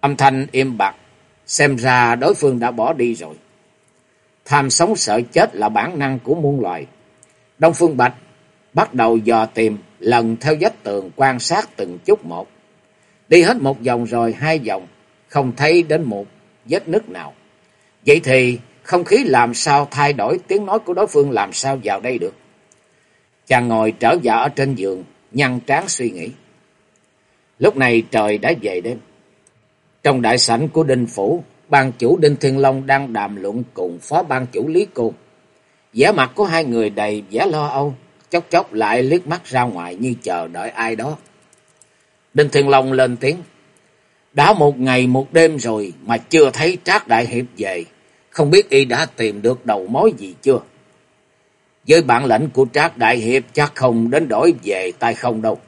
Âm thanh im bặt Xem ra đối phương đã bỏ đi rồi. Tham sống sợ chết là bản năng của muôn loài. Đông Phương Bạch bắt đầu dò tìm, lần theo vách tường quan sát từng chút một. Đi hết một vòng rồi hai vòng, không thấy đến một vết nứt nào. Vậy thì không khí làm sao thay đổi tiếng nói của đối phương làm sao vào đây được. Chàng ngồi trở dạ ở trên giường, nhăn trán suy nghĩ. Lúc này trời đã về đêm. Trong đại sảnh của Đinh Phủ, ban chủ Đinh Thiên Long đang đàm luận cùng phó ban chủ Lý Côn. vẻ mặt của hai người đầy vẻ lo âu, chốc chốc lại liếc mắt ra ngoài như chờ đợi ai đó. Đinh Thiên Long lên tiếng. Đã một ngày một đêm rồi mà chưa thấy Trác Đại Hiệp về. Không biết y đã tìm được đầu mối gì chưa? Với bản lãnh của Trác Đại Hiệp chắc không đến đổi về tay không đâu.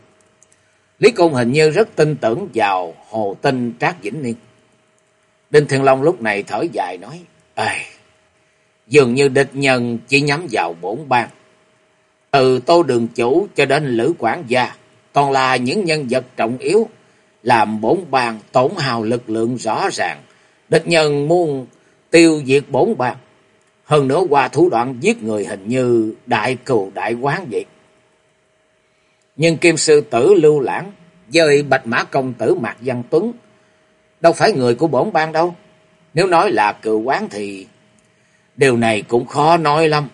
Lý Công hình như rất tin tưởng vào hồ tinh Trác Vĩnh Niên. Đinh Thiên Long lúc này thở dài nói, Ê, dường như địch nhân chỉ nhắm vào bổn bang. Từ tô đường chủ cho đến lữ quản gia, toàn là những nhân vật trọng yếu, làm bổn bang tổn hào lực lượng rõ ràng. Địch nhân muốn tiêu diệt bổn bang. Hơn nữa qua thủ đoạn giết người hình như đại cừu đại quán vậy. Nhưng kim sư tử lưu lãng với bạch mã công tử Mạc Văn Tuấn đâu phải người của bổn bang đâu. Nếu nói là cựu quán thì điều này cũng khó nói lắm.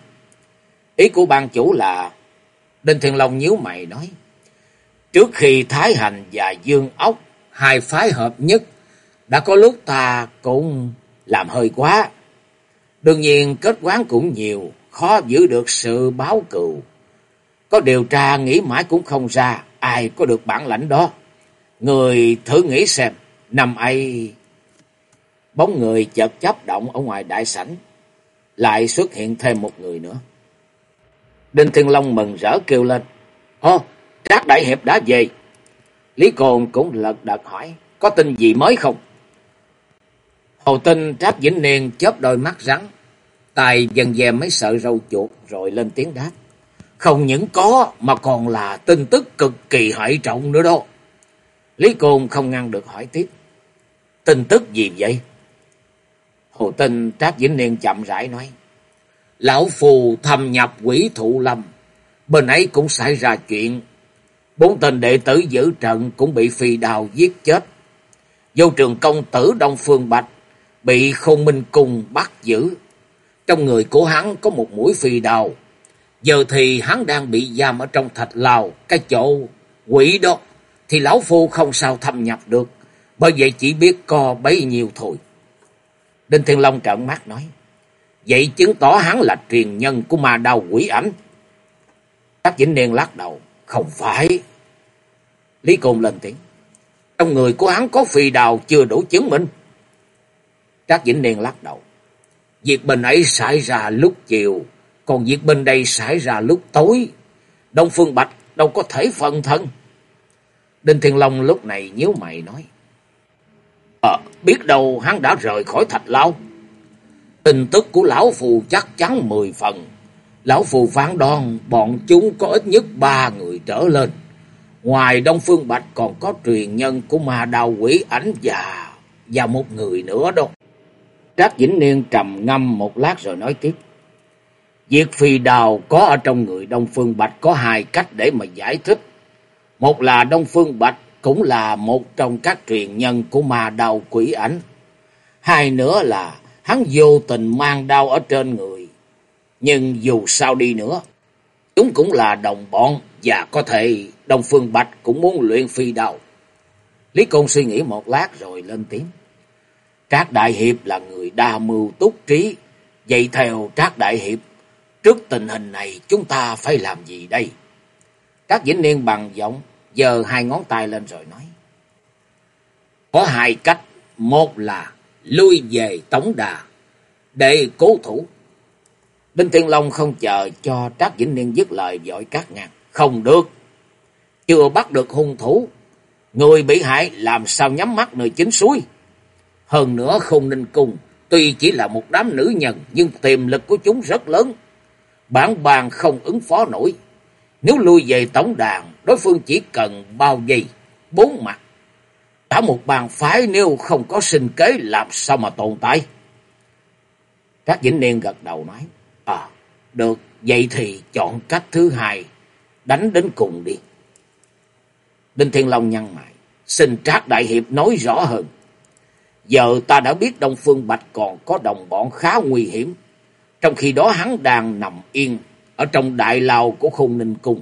Ý của ban chủ là Đinh Thiên Long nhíu mày nói Trước khi Thái Hành và Dương Ốc hai phái hợp nhất đã có lúc ta cũng làm hơi quá. Đương nhiên kết quán cũng nhiều, khó giữ được sự báo cựu. Có điều tra nghĩ mãi cũng không ra, ai có được bản lãnh đó. Người thử nghĩ xem, năm ấy... Bóng người chợt chấp động ở ngoài đại sảnh, lại xuất hiện thêm một người nữa. Đinh Thiên Long mừng rỡ kêu lên, Ô, Trác Đại Hiệp đã về. Lý Cồn cũng lật đật hỏi, có tin gì mới không? Hồ Tinh Trác Vĩnh Niên chớp đôi mắt rắn, tài dần dè mấy sợ râu chuột rồi lên tiếng đáp. Không những có, mà còn là tin tức cực kỳ hệ trọng nữa đó. Lý Côn không ngăn được hỏi tiếp. Tin tức gì vậy? Hồ Tinh Trác Vĩnh Niên chậm rãi nói. Lão Phù thâm nhập quỷ thụ lâm. Bên ấy cũng xảy ra chuyện. Bốn tên đệ tử giữ trận cũng bị phi đào giết chết. Vô trường công tử Đông Phương Bạch bị khôn minh cung bắt giữ. Trong người của hắn có một mũi phi đào. Giờ thì hắn đang bị giam ở trong thạch lào, cái chỗ quỷ đó. Thì lão phu không sao thâm nhập được. Bởi vậy chỉ biết co bấy nhiêu thôi. Đinh Thiên Long trợn mắt nói. Vậy chứng tỏ hắn là truyền nhân của ma đau quỷ ảnh. Các Vĩnh Niên lắc đầu. Không phải. Lý Côn lên tiếng. Trong người của hắn có phi đào chưa đủ chứng minh. Các Vĩnh Niên lắc đầu. Việc bình ấy xảy ra lúc chiều, còn việc bên đây xảy ra lúc tối. Đông Phương Bạch đâu có thể phân thân. Đinh Thiên Long lúc này nhíu mày nói. Ờ, biết đâu hắn đã rời khỏi thạch lao. Tin tức của Lão Phù chắc chắn mười phần. Lão Phù phán đoan bọn chúng có ít nhất ba người trở lên. Ngoài Đông Phương Bạch còn có truyền nhân của ma đào quỷ ảnh già và một người nữa đâu. Trác Vĩnh Niên trầm ngâm một lát rồi nói tiếp. Việc phi đào có ở trong người Đông Phương Bạch có hai cách để mà giải thích. Một là Đông Phương Bạch cũng là một trong các truyền nhân của ma đào quỷ ảnh. Hai nữa là hắn vô tình mang đau ở trên người. Nhưng dù sao đi nữa, chúng cũng là đồng bọn và có thể Đông Phương Bạch cũng muốn luyện phi đào. Lý Công suy nghĩ một lát rồi lên tiếng. Trác Đại Hiệp là người đa mưu túc trí. Vậy theo Trác Đại Hiệp, trước tình hình này chúng ta phải làm gì đây? các Vĩnh Niên bằng giọng, giờ hai ngón tay lên rồi nói. Có hai cách, một là lui về Tống Đà, để cố thủ. Đinh Tiên Long không chờ cho Trác Vĩnh Niên dứt lời vội cắt ngang. Không được, chưa bắt được hung thủ, người bị hại làm sao nhắm mắt nơi chính suối. Hơn nữa không ninh cung, tuy chỉ là một đám nữ nhân nhưng tiềm lực của chúng rất lớn. Bản bàn không ứng phó nổi. Nếu lui về tổng đàn, đối phương chỉ cần bao giây, bốn mặt. Cả một bàn phái nếu không có sinh kế làm sao mà tồn tại. Các Vĩnh Niên gật đầu nói, À, được, vậy thì chọn cách thứ hai, đánh đến cùng đi. Đinh Thiên Long nhăn mày, xin Trác Đại Hiệp nói rõ hơn. Giờ ta đã biết Đông Phương Bạch còn có đồng bọn khá nguy hiểm. Trong khi đó hắn đang nằm yên ở trong đại lao của khung ninh cung.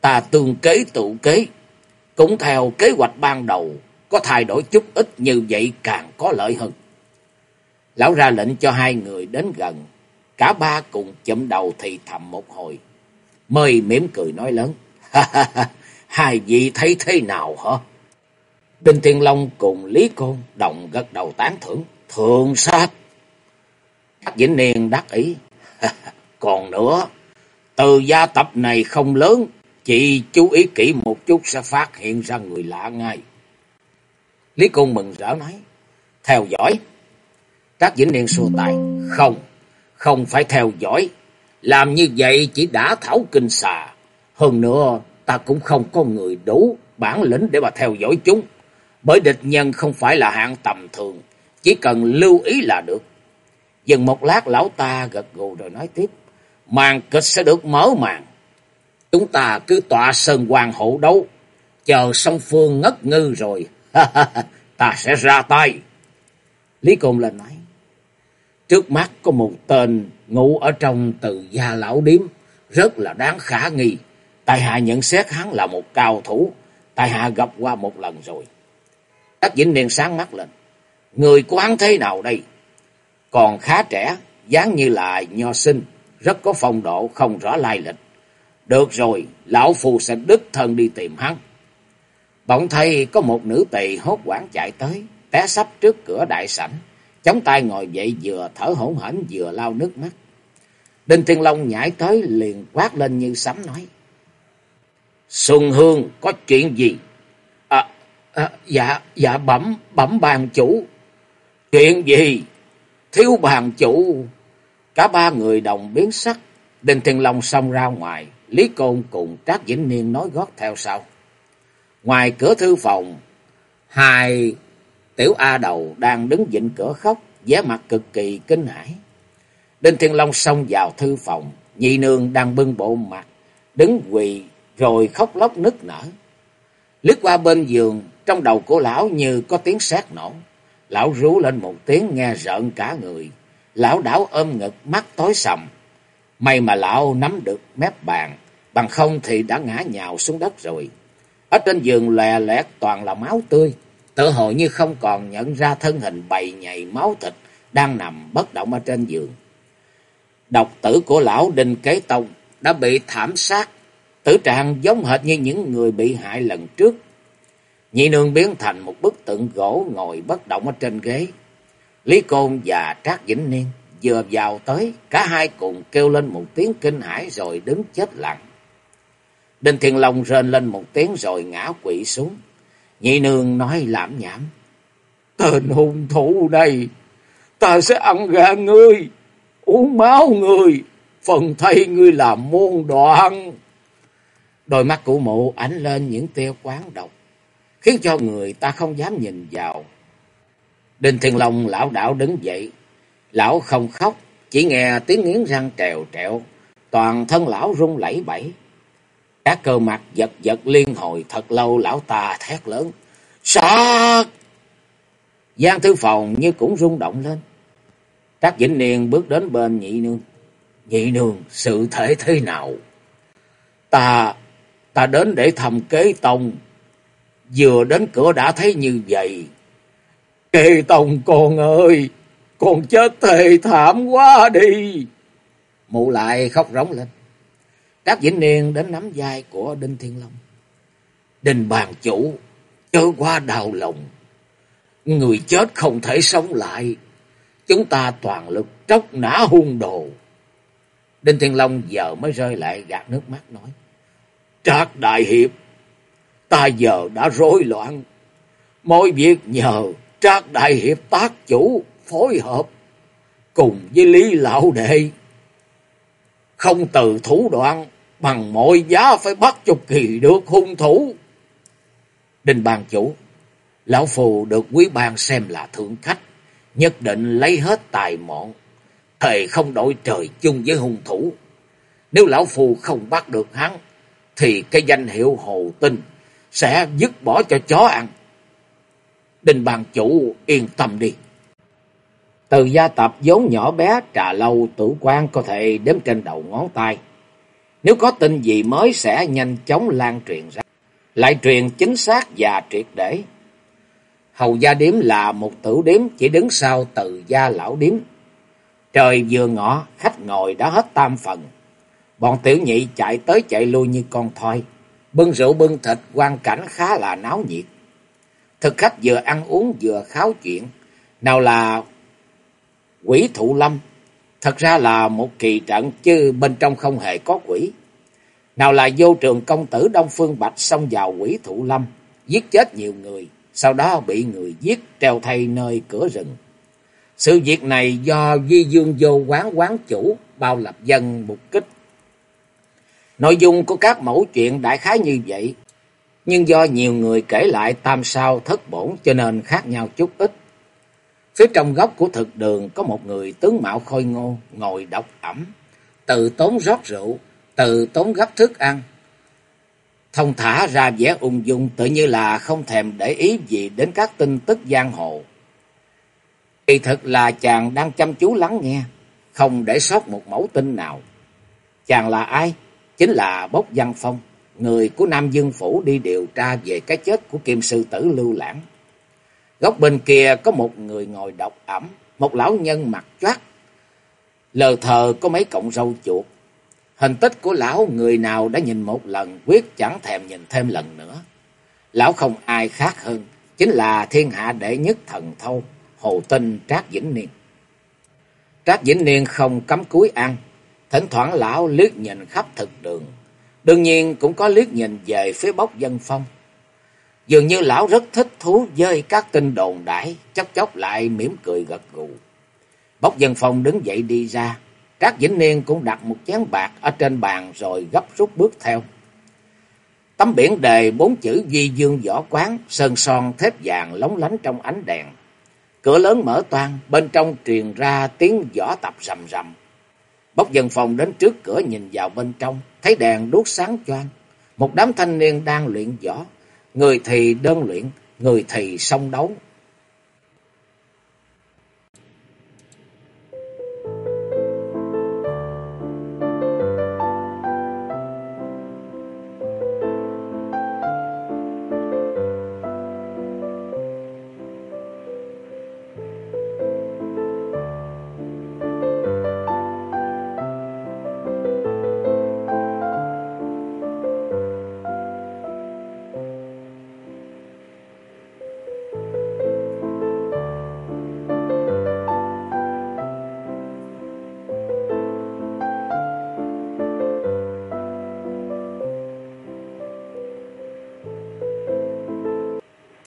Ta tương kế tự kế, cũng theo kế hoạch ban đầu, có thay đổi chút ít như vậy càng có lợi hơn. Lão ra lệnh cho hai người đến gần, cả ba cùng chậm đầu thì thầm một hồi. Mời mỉm cười nói lớn, hai vị thấy thế nào hả? Đinh Thiên Long cùng Lý Côn đồng gật đầu tán thưởng. Thượng sát. Các Vĩnh Niên đắc ý. Còn nữa, từ gia tập này không lớn, chỉ chú ý kỹ một chút sẽ phát hiện ra người lạ ngay. Lý Côn mừng rỡ nói. Theo dõi. Trác Vĩnh Niên xua tay. Không, không phải theo dõi. Làm như vậy chỉ đã thảo kinh xà. Hơn nữa, ta cũng không có người đủ bản lĩnh để mà theo dõi chúng. Bởi địch nhân không phải là hạng tầm thường. Chỉ cần lưu ý là được. Dừng một lát, lão ta gật gù rồi nói tiếp. Màn kịch sẽ được mở màn. Chúng ta cứ tọa sơn hoàng hộ đấu. Chờ song phương ngất ngư rồi. ta sẽ ra tay. Lý Côn lên nói. Trước mắt có một tên ngủ ở trong từ gia lão điếm. Rất là đáng khả nghi. Tài hạ nhận xét hắn là một cao thủ. Tài hạ gặp qua một lần rồi. Đắc Vĩnh Niên sáng mắt lên. Người của hắn thế nào đây? Còn khá trẻ, dáng như là nho sinh, rất có phong độ, không rõ lai lịch. Được rồi, lão phù sẽ đích thân đi tìm hắn. Bỗng thấy có một nữ tỳ hốt quảng chạy tới, té sắp trước cửa đại sảnh, chống tay ngồi dậy vừa thở hổn hển vừa lau nước mắt. Đinh Thiên Long nhảy tới liền quát lên như sấm nói. Xuân Hương có chuyện gì? À, à, dạ, dạ bẩm, bẩm bàn chủ. Chuyện gì? Thiếu bàn chủ. Cả ba người đồng biến sắc. Đinh Thiên Long xông ra ngoài. Lý Côn cùng Trác Vĩnh Niên nói gót theo sau. Ngoài cửa thư phòng, hai tiểu A đầu đang đứng dịnh cửa khóc, vẻ mặt cực kỳ kinh hãi. Đinh Thiên Long xông vào thư phòng, nhị nương đang bưng bộ mặt, đứng quỳ rồi khóc lóc nức nở. Lướt qua bên giường, trong đầu của lão như có tiếng sét nổ. Lão rú lên một tiếng nghe rợn cả người. Lão đảo ôm ngực, mắt tối sầm. May mà lão nắm được mép bàn, bằng không thì đã ngã nhào xuống đất rồi. Ở trên giường lè lẹt toàn là máu tươi, tự hồ như không còn nhận ra thân hình bầy nhầy máu thịt đang nằm bất động ở trên giường. Độc tử của lão Đinh Kế Tông đã bị thảm sát, tử trạng giống hệt như những người bị hại lần trước. Nhị nương biến thành một bức tượng gỗ ngồi bất động ở trên ghế. Lý Côn và Trác Vĩnh Niên vừa vào tới, cả hai cùng kêu lên một tiếng kinh hãi rồi đứng chết lặng. Đinh Thiên Long rên lên một tiếng rồi ngã quỵ xuống. Nhị nương nói lảm nhảm. Tên hung thủ đây, ta sẽ ăn gà ngươi, uống máu ngươi, phần thay ngươi làm môn đoạn. Đôi mắt của mụ ánh lên những tia quán độc, khiến cho người ta không dám nhìn vào. Đinh Thiên Long lão đảo đứng dậy, lão không khóc, chỉ nghe tiếng nghiến răng trèo trẹo, toàn thân lão run lẩy bẩy. Các cơ mặt giật giật liên hồi thật lâu lão ta thét lớn. Sát! Giang thư phòng như cũng rung động lên. Trác Vĩnh Niên bước đến bên nhị nương. Nhị nương, sự thể thế nào? Ta, ta đến để thầm kế tông. Vừa đến cửa đã thấy như vậy. Kỳ tông con ơi, con chết thề thảm quá đi. Mụ lại khóc rống lên. các Vĩnh Niên đến nắm vai của Đinh Thiên Long. Đinh bàn chủ, chớ qua đau lòng. Người chết không thể sống lại. Chúng ta toàn lực tróc nã hung đồ. Đinh Thiên Long giờ mới rơi lại gạt nước mắt nói. Trác Đại Hiệp, ta giờ đã rối loạn. Mọi việc nhờ Trác Đại Hiệp tác chủ phối hợp cùng với Lý Lão Đệ không từ thủ đoạn, bằng mọi giá phải bắt cho kỳ được hung thủ. đình bàn chủ, lão phù được quý ban xem là thượng khách, nhất định lấy hết tài mọn, thề không đổi trời chung với hung thủ. Nếu lão phù không bắt được hắn, thì cái danh hiệu hồ tinh sẽ dứt bỏ cho chó ăn. đình bàn chủ yên tâm đi. Từ gia tập vốn nhỏ bé, trà lâu, tử quan có thể đếm trên đầu ngón tay. Nếu có tin gì mới sẽ nhanh chóng lan truyền ra. Lại truyền chính xác và triệt để. Hầu gia điếm là một tử điếm chỉ đứng sau từ gia lão điếm. Trời vừa ngọ, khách ngồi đã hết tam phần. Bọn tiểu nhị chạy tới chạy lui như con thoi. Bưng rượu bưng thịt, quan cảnh khá là náo nhiệt. Thực khách vừa ăn uống vừa kháo chuyện. Nào là quỷ thụ lâm, thật ra là một kỳ trận chứ bên trong không hề có quỷ. Nào là vô trường công tử Đông Phương Bạch xông vào quỷ thụ lâm, giết chết nhiều người, sau đó bị người giết treo thay nơi cửa rừng. Sự việc này do Di Dương Vô quán quán chủ bao lập dân mục kích. Nội dung của các mẫu chuyện đại khái như vậy, nhưng do nhiều người kể lại tam sao thất bổn cho nên khác nhau chút ít. Phía trong góc của thực đường có một người tướng mạo khôi ngô, ngồi độc ẩm, từ tốn rót rượu, từ tốn gấp thức ăn. Thông thả ra vẻ ung dung tự như là không thèm để ý gì đến các tin tức giang hồ. Kỳ thực là chàng đang chăm chú lắng nghe, không để sót một mẫu tin nào. Chàng là ai? Chính là Bốc Văn Phong, người của Nam Dương Phủ đi điều tra về cái chết của Kim Sư Tử Lưu Lãng. Góc bên kia có một người ngồi độc ẩm, một lão nhân mặt choát. Lờ thờ có mấy cọng râu chuột. Hình tích của lão người nào đã nhìn một lần quyết chẳng thèm nhìn thêm lần nữa. Lão không ai khác hơn, chính là thiên hạ đệ nhất thần thâu, hồ tinh Trác Vĩnh Niên. Trác Vĩnh Niên không cấm cúi ăn, thỉnh thoảng lão liếc nhìn khắp thực đường. Đương nhiên cũng có liếc nhìn về phía bốc dân phong. Dường như lão rất thích thú với các tin đồn đãi, chốc chốc lại mỉm cười gật gù. Bốc dân phong đứng dậy đi ra, Trác Vĩnh Niên cũng đặt một chén bạc ở trên bàn rồi gấp rút bước theo. Tấm biển đề bốn chữ Di Dương Võ Quán, sơn son thép vàng lóng lánh trong ánh đèn. Cửa lớn mở toang, bên trong truyền ra tiếng võ tập rầm rầm. Bốc dân phòng đến trước cửa nhìn vào bên trong, thấy đèn đuốc sáng choang. Một đám thanh niên đang luyện võ, người thì đơn luyện, người thì song đấu,